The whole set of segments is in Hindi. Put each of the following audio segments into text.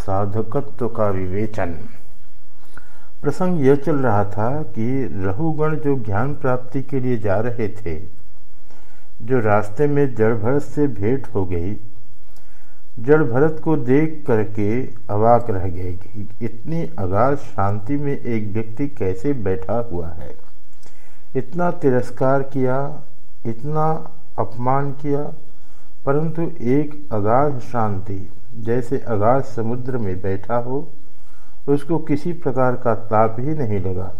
साधकत्व का विवेचन। प्रसंग यह चल रहा था कि रहुगण जो ज्ञान प्राप्ति के लिए जा रहे थे, जो रास्ते में जड़ भरत से भेंट हो गई, जड़ भरत को देख करके अवाक रह गए कि इतनी अगाध शांति में एक व्यक्ति कैसे बैठा हुआ है। इतना तिरस्कार किया, इतना अपमान किया, परंतु एक अगाध शांति जैसे अगाध समुद्र में बैठा हो, उसको किसी प्रकार का ताप ही नहीं लगा।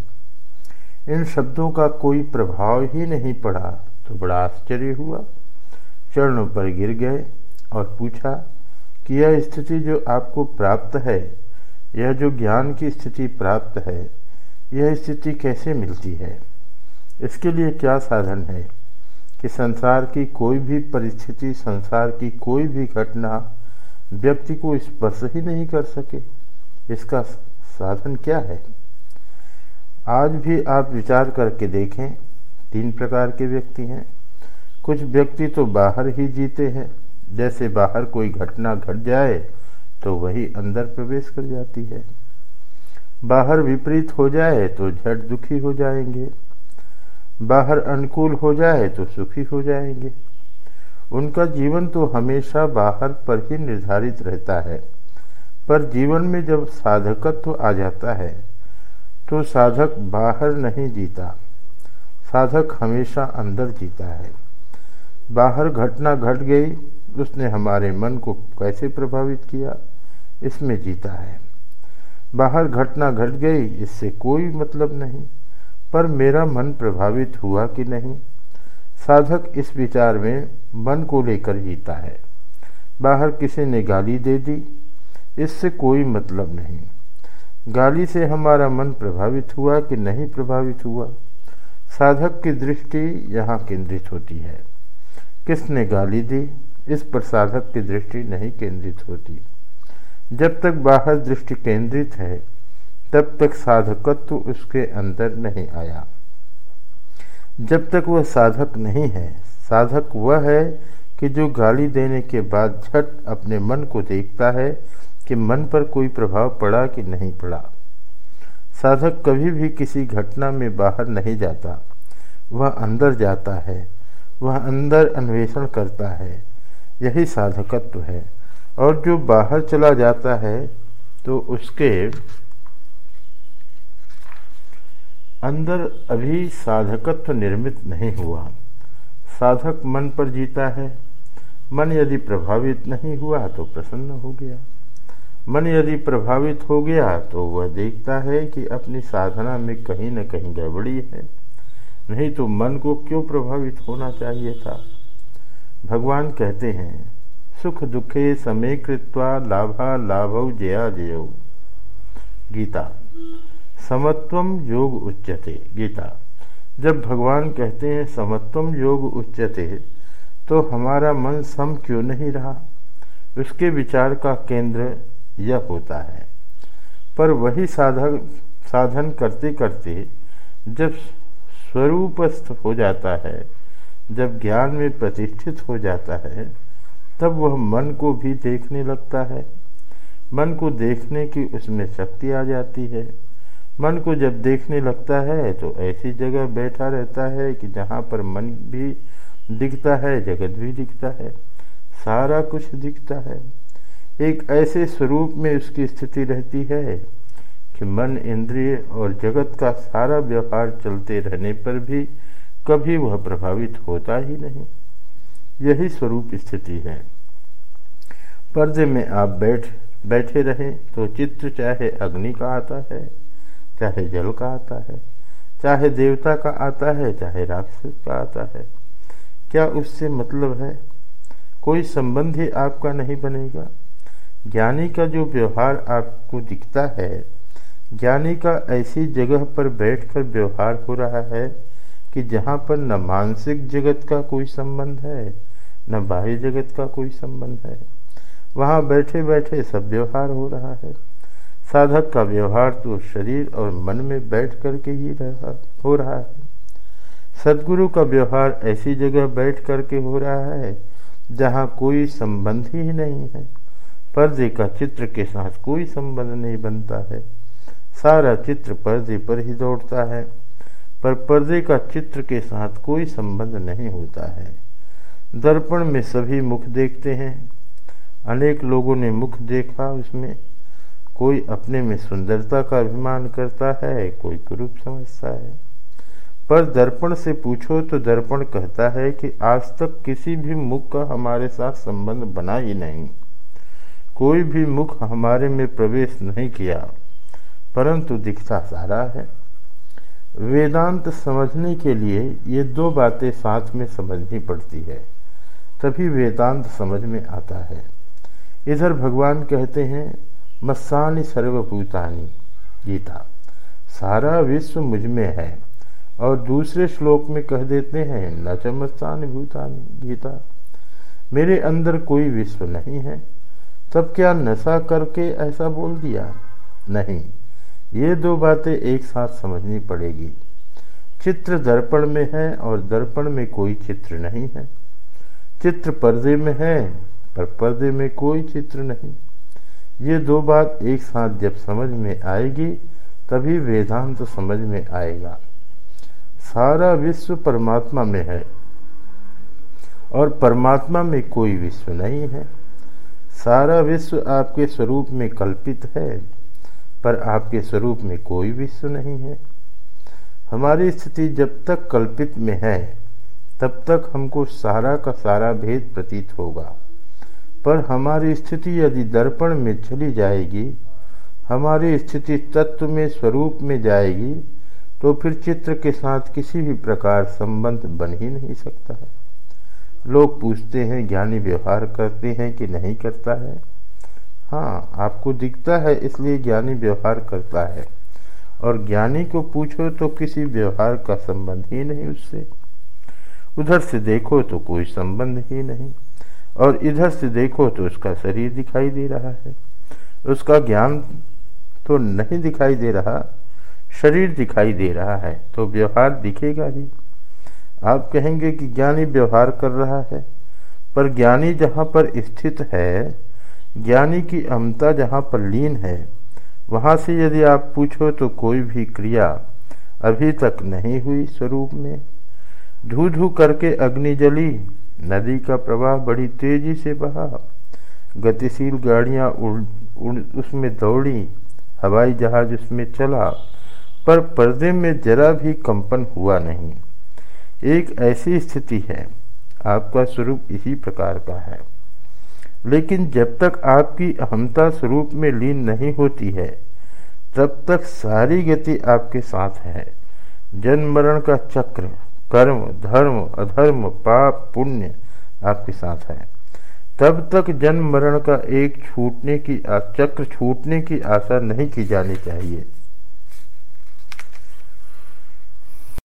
इन शब्दों का कोई प्रभाव ही नहीं पड़ा तो बड़ा आश्चर्य हुआ। चरणों पर गिर गए और पूछा कि यह स्थिति जो आपको प्राप्त है, यह जो ज्ञान की स्थिति प्राप्त है, यह स्थिति कैसे मिलती है? इसके लिए क्या साधन है कि संसार की कोई भी परिस्थिति, संसार की कोई भी घटना व्यक्ति को स्पर्श ही नहीं कर सके। इसका साधन क्या है? आज भी आप विचार करके देखें, तीन प्रकार के व्यक्ति हैं। कुछ व्यक्ति तो बाहर ही जीते हैं। जैसे बाहर कोई घटना घट जाए तो वही अंदर प्रवेश कर जाती है। बाहर विपरीत हो जाए तो झट दुखी हो जाएँगे। बाहर अनुकूल हो जाए तो सुखी हो जाएँगे। उनका जीवन तो हमेशा बाहर पर ही निर्धारित रहता है। पर जीवन में जब साधकत्व आ जाता है तो साधक बाहर नहीं जीता। साधक हमेशा अंदर जीता है। बाहर घटना घट गई, उसने हमारे मन को कैसे प्रभावित किया? इसमें जीता है। बाहर घटना घट गई, इससे कोई मतलब नहीं। पर मेरा मन प्रभावित हुआ कि नहीं? साधक इस विचार में मन को लेकर जीता है। बाहर किसी ने गाली दे दी? इससे कोई मतलब नहीं। गाली से हमारा मन प्रभावित हुआ कि नहीं प्रभावित हुआ? साधक की दृष्टि यहाँ केंद्रित होती है। किसने गाली दी? इस पर साधक की दृष्टि नहीं केंद्रित होती। जब तक बाहर दृष्टि केंद्रित है, तब तक साधकत्व उसके अंदर नहीं आया। जब तक वह साधक नहीं है साधक वह है कि जो गाली देने के बाद झट अपने मन को देखता है कि मन पर कोई प्रभाव पड़ा कि नहीं पड़ा। साधक कभी भी किसी घटना में बाहर नहीं जाता। वह अंदर जाता है। वह अंदर अन्वेषण करता है। यही साधकत्व है। और जो बाहर चला जाता है तो उसके अंदर अभी साधकत्व निर्मित नहीं हुआ। साधक मन पर जीता है। मन यदि प्रभावित नहीं हुआ तो प्रसन्न हो गया। मन यदि प्रभावित हो गया तो वह देखता है कि अपनी साधना में कहीं न कहीं गड़बड़ी है। नहीं तो मन को क्यों प्रभावित होना चाहिए था? भगवान कहते हैं, सुख दुखे समय कृत्वा लाभा लाभव जया जय। गीता समत्वम योग उच्चते गीता जब भगवान कहते हैं समत्वम योग उच्चते तो हमारा मन सम क्यों नहीं रहा? उसके विचार का केंद्र यह होता है। पर वही साधक साधन करते करते जब स्वरूपस्थ हो जाता है, जब ज्ञान में प्रतिष्ठित हो जाता है, तब वह मन को भी देखने लगता है। मन को देखने की उसमें शक्ति आ जाती है। मन को जब देखने लगता है तो ऐसी जगह बैठा रहता है कि जहाँ पर मन भी दिखता है, जगत भी दिखता है, सारा कुछ दिखता है। एक ऐसे स्वरूप में उसकी स्थिति रहती है कि मन, इंद्रिय और जगत का सारा व्यवहार चलते रहने पर भी कभी वह प्रभावित होता ही नहीं। यही स्वरूप स्थिति है। पर्दे में आप बैठ, बैठे रहें तो चित्र चाहे अग्नि का आता है। चाहे जल का आता है, चाहे देवता का आता है, चाहे राक्षस का आता है। क्या उससे मतलब है? कोई संबंध ही आपका नहीं बनेगा। ज्ञानी का जो व्यवहार आपको दिखता है, ज्ञानी का ऐसी जगह पर बैठकर व्यवहार हो रहा है कि जहाँ पर न मानसिक जगत का कोई संबंध है, न बाह्य जगत का कोई संबंध है, वहाँ बैठे बैठे सब व्यवहार हो रहा है। साधक का व्यवहार तो शरीर और मन में बैठ करके ही रहा, हो रहा है। सदगुरु का व्यवहार ऐसी जगह बैठ करके हो रहा है, जहाँ कोई संबंध ही नहीं है। पर्दे का चित्र के साथ कोई संबंध नहीं बनता है। सारा चित्र पर्दे पर ही दौड़ता है, पर पर्दे का चित्र के साथ कोई संबंध नहीं होता है। दर्पण में सभी मुख देखते हैं। अनेक लोगों ने मुख देखा उसमें। कोई अपने में सुंदरता का अभिमान करता है, कोई कुरूप समझता है। पर दर्पण से पूछो तो दर्पण कहता है कि आज तक किसी भी मुख का हमारे साथ संबंध बना ही नहीं। कोई भी मुख हमारे में प्रवेश नहीं किया, परंतु दिखता सारा है। वेदांत समझने के लिए ये दो बातें साथ में समझनी पड़ती है, तभी वेदांत समझ में आता है। इधर भगवान कहते हैं मस्सानी सर्वभूतानी, गीता। सारा विश्व मुझमें है, और दूसरे श्लोक में कह देते हैं, न च चमस्तान भूतानी, गीता। मेरे अंदर कोई विश्व नहीं है, तब क्या नशा करके ऐसा बोल दिया? नहीं, ये दो बातें एक साथ समझनी पड़ेगी। चित्र दर्पण में है, और दर्पण में कोई चित्र नहीं है। चित्र पर्दे में है, पर पर्दे में कोई चित्र नहीं। ये दो बात एक साथ जब समझ में आएगी, तभी वेदांत तो समझ में आएगा। सारा विश्व परमात्मा में है और परमात्मा में कोई विश्व नहीं है। सारा विश्व आपके स्वरूप में कल्पित है, पर आपके स्वरूप में कोई विश्व नहीं है। हमारी स्थिति जब तक कल्पित में है, तब तक हमको सारा का सारा भेद प्रतीत होगा। पर हमारी स्थिति यदि दर्पण में चली जाएगी, हमारी स्थिति तत्व में स्वरूप में जाएगी तो फिर चित्र के साथ किसी भी प्रकार संबंध बन ही नहीं सकता है। लोग पूछते हैं, ज्ञानी व्यवहार करते हैं कि नहीं करता है। हाँ आपको दिखता है, इसलिए ज्ञानी व्यवहार करता है। और ज्ञानी को पूछो तो किसी व्यवहार का संबंध ही नहीं उससे। उधर से देखो तो कोई संबंध ही नहीं। और इधर से देखो तो उसका शरीर दिखाई दे रहा है। उसका ज्ञान तो नहीं दिखाई दे रहा, शरीर दिखाई दे रहा है तो व्यवहार दिखेगा ही। आप कहेंगे कि ज्ञानी व्यवहार कर रहा है, पर ज्ञानी जहाँ पर स्थित है, ज्ञानी की अमता जहाँ पर लीन है, वहाँ से यदि आप पूछो तो कोई भी क्रिया अभी तक नहीं हुई स्वरूप में। धू धू करके अग्नि जली नदी का प्रवाह बड़ी तेज़ी से बहा। गतिशील गाड़ियाँ उड़, उड़ उसमें दौड़ी हवाई जहाज़ उसमें चला पर पर्दे में जरा भी कंपन हुआ नहीं। एक ऐसी स्थिति है आपका स्वरूप इसी प्रकार का है। लेकिन जब तक आपकी अहमता स्वरूप में लीन नहीं होती है तब तक सारी गति आपके साथ है। जन्म मरण का चक्र कर्म, धर्म, अधर्म, पाप, पुण्य आपके साथ है। तब तक जन्म मरण का एक छूटने की चक्र छूटने की आशा नहीं की जानी चाहिए।